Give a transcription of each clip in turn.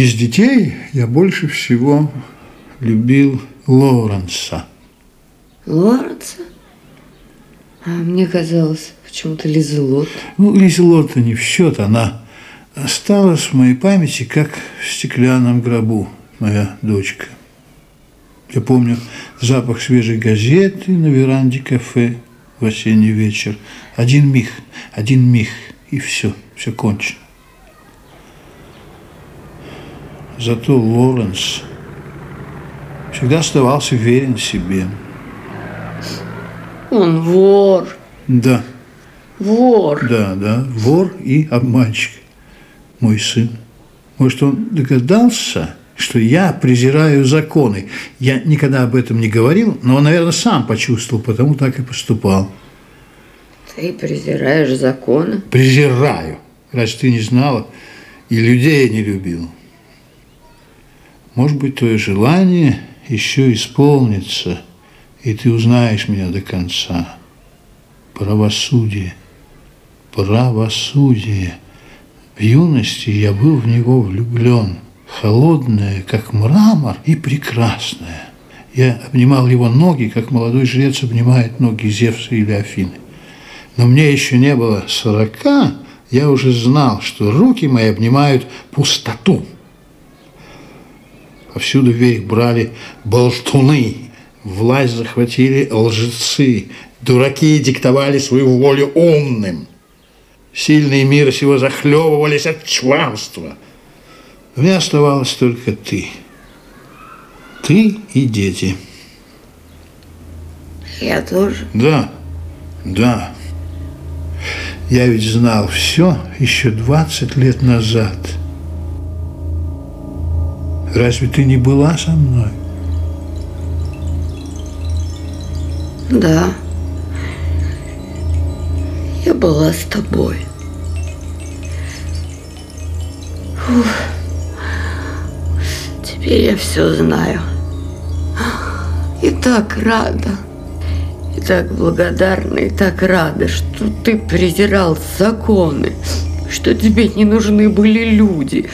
Из детей я больше всего любил Лоуренса. Лоуренса? А мне казалось, почему-то Лизелот. Ну, Лизелот-то не в счет, она осталась в моей памяти, как в стеклянном гробу, моя дочка. Я помню запах свежей газеты на веранде кафе в осенний вечер. Один миг, один миг, и все, все кончено. Зато Лоренс всегда оставался верен себе. Он вор. Да. Вор. Да, да, вор и обманщик. Мой сын. Может, он догадался, что я презираю законы. Я никогда об этом не говорил, но он, наверное, сам почувствовал, потому так и поступал. Ты презираешь законы? Презираю. Раз ты не знала и людей не любил. Может быть, твое желание еще исполнится, и ты узнаешь меня до конца. Правосудие. Правосудие. В юности я был в него влюблен, холодное, как мрамор, и прекрасное. Я обнимал его ноги, как молодой жрец обнимает ноги Зевса или Афины. Но мне еще не было сорока, я уже знал, что руки мои обнимают пустоту. Повсюду вверх брали болтуны, власть захватили лжецы, дураки диктовали свою волю умным. Сильные мира сего захлебывались от чванства. У меня оставалась только ты. Ты и дети. Я тоже? Да, да. Я ведь знал все еще 20 лет назад. Разве ты не была со мной? Да. Я была с тобой. Фух. Теперь я все знаю. И так рада. И так благодарна, и так рада, что ты презирал законы, что тебе не нужны были люди,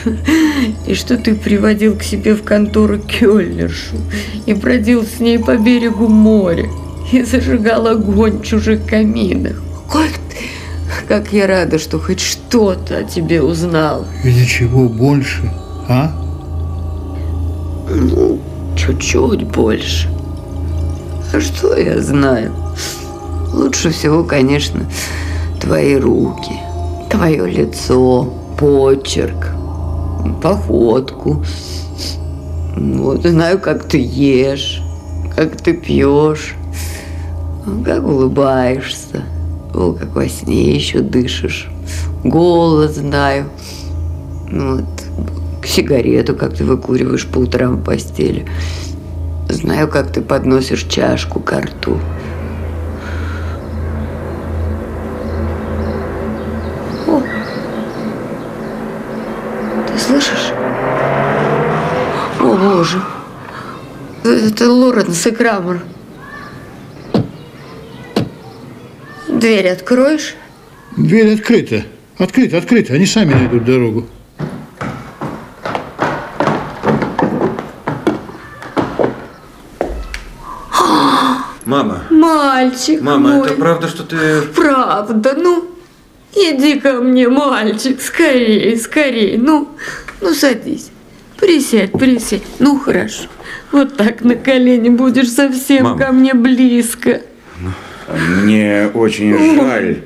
и что ты приводил к себе в контору Кёльнершу и бродил с ней по берегу моря и зажигал огонь в чужих каминах. Как ты, как я рада, что хоть что-то о тебе узнал. И ничего больше, а? Ну, чуть-чуть больше. А что я знаю? Лучше всего, конечно, твои руки, твое лицо, почерк, походку. Вот знаю, как ты ешь, как ты пьешь, как улыбаешься, о, как во сне еще дышишь. Голос знаю. Вот, сигарету, как ты выкуриваешь по утрам в постели. Знаю, как ты подносишь чашку к рту. Боже. Это Лоренс и Крамер. Дверь откроешь? Дверь открыта. Открыта, открыта. Они сами найдут дорогу. Мама. Мальчик Мама, мой. это правда, что ты... Правда, ну, иди ко мне, мальчик, скорее, скорее. Ну, ну, садись. Присядь, присядь. Ну, хорошо. Вот так на колени будешь совсем Мама. ко мне близко. Мне очень жаль,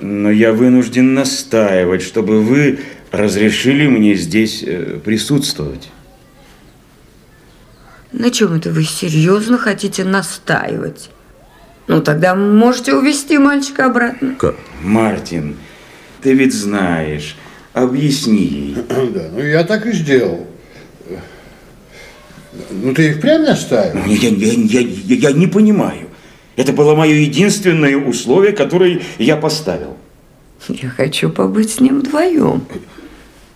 но я вынужден настаивать, чтобы вы разрешили мне здесь э, присутствовать. На чем это вы серьезно хотите настаивать? Ну, тогда можете увести мальчика обратно. Как? Мартин, ты ведь знаешь, объясни ей. Да, ну я так и сделал. Ну ты их прям настаивал? Я, я, я, я, я не понимаю. Это было мое единственное условие, которое я поставил. Я хочу побыть с ним вдвоем.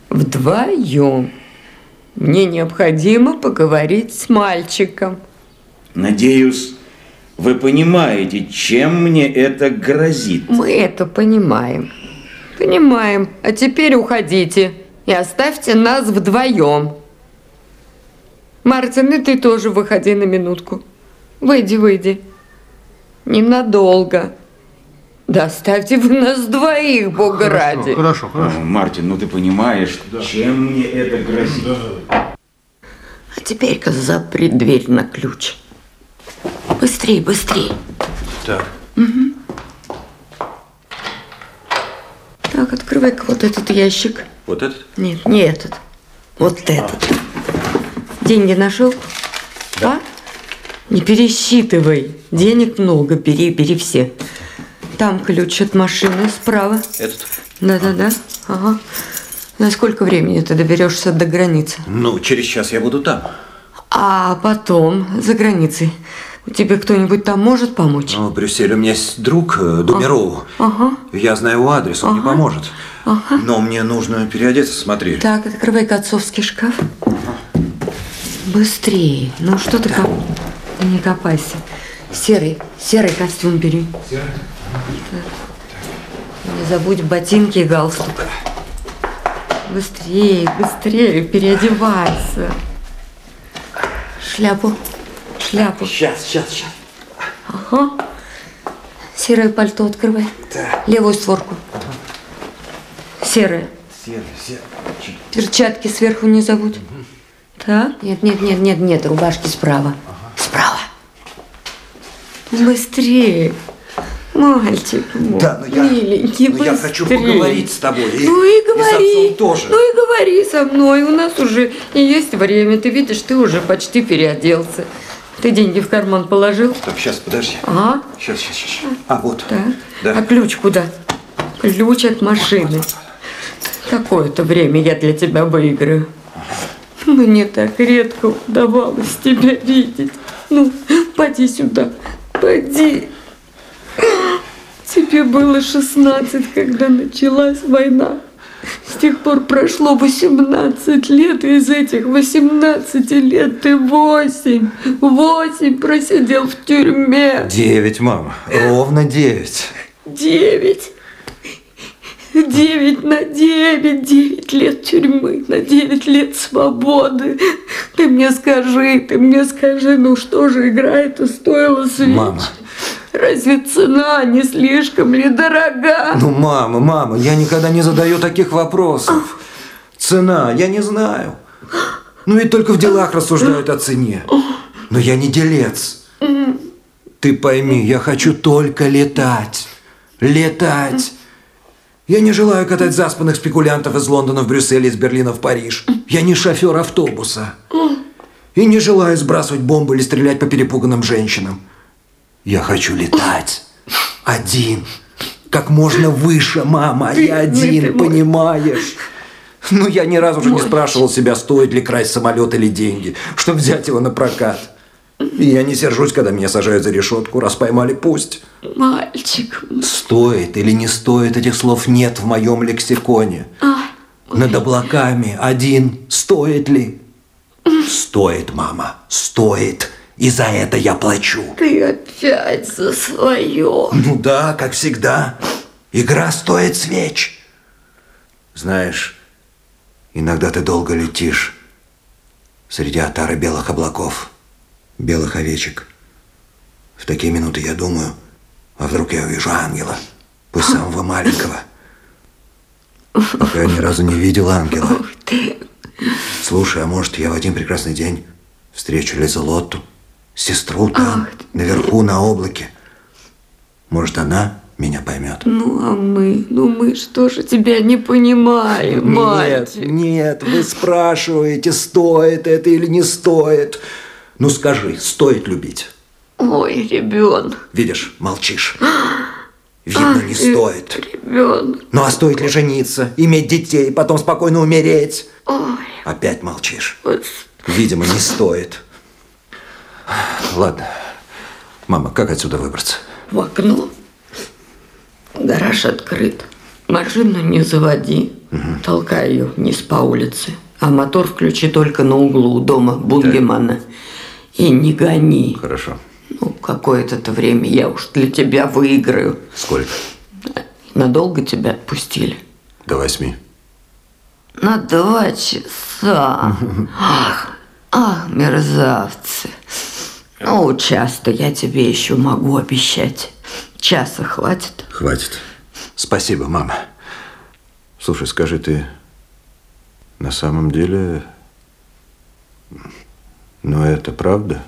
Вдвоем. Мне необходимо поговорить с мальчиком. Надеюсь, вы понимаете, чем мне это грозит. Мы это понимаем. Понимаем. А теперь уходите и оставьте нас вдвоем. Мартин, и ты тоже выходи на минутку. Выйди, выйди. Ненадолго. Да оставьте вы нас двоих, Бога ради. Хорошо, хорошо. О, Мартин, ну ты понимаешь, чем мне это грозит? А теперь-ка запри дверь на ключ. Быстрей, быстрей. Так. Так, открывай-ка вот этот ящик. Вот этот? Нет, не этот. Вот этот. Деньги нашел? Да. Не пересчитывай. Денег много, бери, бери все. Там ключ от машины справа. Этот? Да-да-да. Ага. На сколько времени ты доберешься до границы? Ну, через час я буду там. А потом за границей. Тебе кто-нибудь там может помочь? Ну, в Брюсселе у меня есть друг э, Думероу. Ага. Я знаю его адрес, он мне поможет. Но мне нужно переодеться, смотри. Так, открывай-ка отцовский шкаф. Быстрее. Ну что ты коп... Ты не копайся. Серый, серый костюм бери. Серый? Не забудь ботинки и галстук. Быстрее, быстрее, переодевайся. Шляпу, шляпу. Сейчас, сейчас, сейчас. Ага. Серое пальто открывай. Левую створку. Серое. Серый, серый. Перчатки сверху не забудь. Так? Нет, нет, нет, нет, нет, рубашки справа. Справа. Быстрее. Мальчик мой, Да, но я- миленький, но я хочу быстрее. поговорить с тобой. И- ну и и с говори. отцом тоже. Ну и говори со мной. У нас уже есть время. Ты видишь, ты уже почти переоделся. Ты деньги в карман положил? Так, сейчас, подожди. Ага. Сейчас, сейчас, сейчас. А, вот. Так. Да. А ключ куда? Ключ от машины. Какое-то время я для тебя выиграю. Мне так редко удавалось тебя видеть. Ну, поди сюда, поди. Тебе было 16, когда началась война. С тех пор прошло 18 лет, и из этих 18 лет ты 8, 8 просидел в тюрьме. Девять, мама. Ровно девять. Девять. Девять на девять. Девять лет тюрьмы на девять лет свободы. Ты мне скажи, ты мне скажи, ну что же игра эта стоила свеч? Мама. Разве цена не слишком ли дорога? Ну, мама, мама, я никогда не задаю таких вопросов. Цена, я не знаю. Ну, ведь только в делах рассуждают о цене. Но я не делец. Ты пойми, я хочу только летать. Летать. Я не желаю катать заспанных спекулянтов из Лондона в Брюссель, из Берлина в Париж. Я не шофер автобуса. И не желаю сбрасывать бомбы или стрелять по перепуганным женщинам. Я хочу летать. Один. Как можно выше, мама. Я один, понимаешь? Ну, я ни разу уже не спрашивал себя, стоит ли красть самолет или деньги, чтобы взять его на прокат. И я не сержусь, когда меня сажают за решетку, раз поймали, пусть. Мальчик. Стоит или не стоит, этих слов нет в моем лексиконе. Над облаками один. Стоит ли? Стоит, мама, стоит. И за это я плачу. Ты опять за свое. Ну да, как всегда. Игра стоит свеч. Знаешь, иногда ты долго летишь среди отары белых облаков, белых овечек. В такие минуты я думаю, а вдруг я увижу ангела, пусть самого маленького. Пока я ни разу не видел ангела. Слушай, а может я в один прекрасный день встречу Лизелотту, сестру там, наверху на облаке. Может, она меня поймет. Ну, а мы, ну мы что же тебя не понимаем, Нет, мальчик? нет, вы спрашиваете, стоит это или не стоит. Ну скажи, стоит любить? Ой, ребенок. Видишь, молчишь. Видно, не стоит. Ребенок. Ну а стоит ли жениться, иметь детей, потом спокойно умереть? Ой, Опять молчишь. Видимо, не стоит. Ладно. Мама, как отсюда выбраться? в окно. Гараж открыт. Машину не заводи. Толкай ее вниз по улице. А мотор включи только на углу у дома Бунгемана. И не гони. Хорошо. Ну, какое-то время я уж для тебя выиграю. Сколько? Надолго тебя отпустили? До восьми. На два часа. Ах, Ах, мерзавцы. Ну, часто я тебе еще могу обещать. Часа хватит? Хватит. Спасибо, мама. Слушай, скажи, ты на самом деле... Ну, это правда?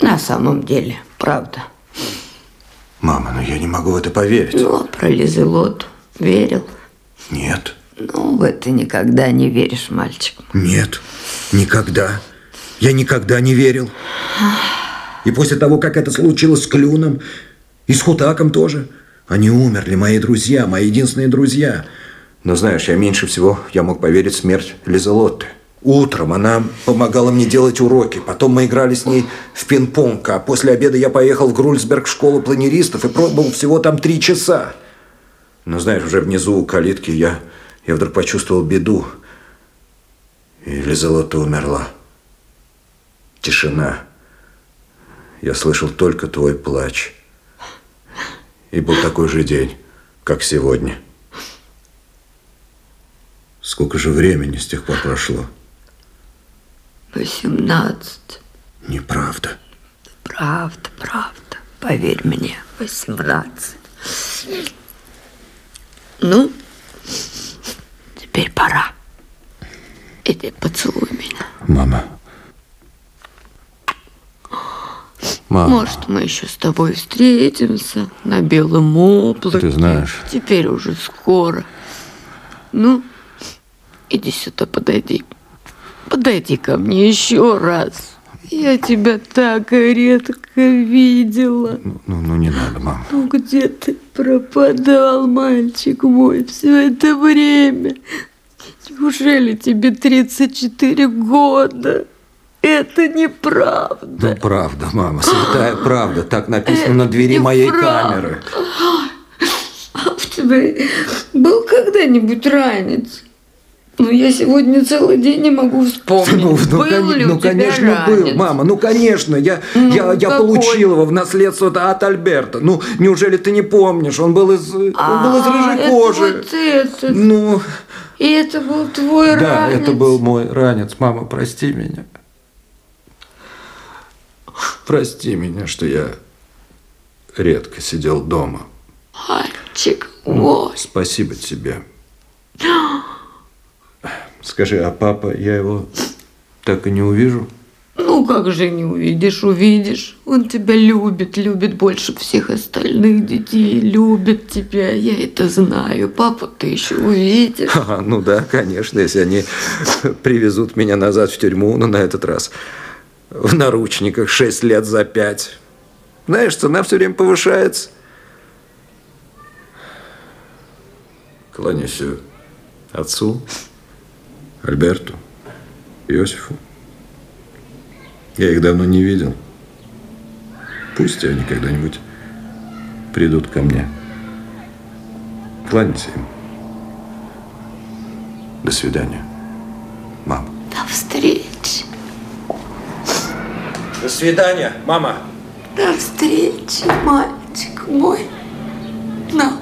На самом деле, правда. Мама, ну я не могу в это поверить. Ну, а про Лизелот верил? Нет. Ну, в это никогда не веришь, мальчик. Нет, никогда. Я никогда не верил. И после того, как это случилось с Клюном, и с Хутаком тоже, они умерли, мои друзья, мои единственные друзья. Но знаешь, я меньше всего я мог поверить в смерть Лизелотты. Утром она помогала мне делать уроки, потом мы играли с ней в пинг-понг, а после обеда я поехал в Грульсберг в школу планеристов и пробовал всего там три часа. Но знаешь, уже внизу у калитки я, я вдруг почувствовал беду, и Лизелотта умерла. Тишина. Я слышал только твой плач. И был такой же день, как сегодня. Сколько же времени с тех пор прошло? Восемнадцать. Неправда. Правда, правда. Поверь мне, восемнадцать. Ну, теперь пора. Иди поцелуй меня. Мама. Мама. Может, мы еще с тобой встретимся на белом облаке. Ты знаешь. Теперь уже скоро. Ну, иди сюда, подойди. Подойди ко мне еще раз. Я тебя так редко видела. Ну, ну, ну, не надо, мама. Ну где ты пропадал, мальчик мой, все это время? Неужели тебе 34 года? Это неправда. Ну, правда, мама, святая правда. Так написано на двери моей камеры. А в тебе был когда-нибудь ранец? Ну, я сегодня целый день не могу вспомнить. Ну, ну, был кон- ли ну, у тебя конечно, был, ранец? мама, ну, конечно, я, Ну, я, я какой? получил его в наследство от Альберта. Ну, неужели ты не помнишь? Он был из, он был из А, рыжей это кожи. вот этот. Ну, И это был твой да, ранец. это был мой ранец. Мама, прости меня. Прости меня, что я редко сидел дома. Мальчик мой. Спасибо тебе. Скажи, а папа, я его так и не увижу? Ну, как же не увидишь, увидишь. Он тебя любит, любит больше всех остальных детей, любит тебя. Я это знаю. Папу ты еще увидишь. Ага, ну да, конечно, если они привезут меня назад в тюрьму, но на этот раз в наручниках 6 лет за 5. Знаешь, цена все время повышается. Кланяюсь отцу, Альберту, Иосифу. Я их давно не видел. Пусть они когда-нибудь придут ко мне. Кланяйся им. До свидания, мама. До встречи. До свидания, мама. До встречи, мальчик мой. На.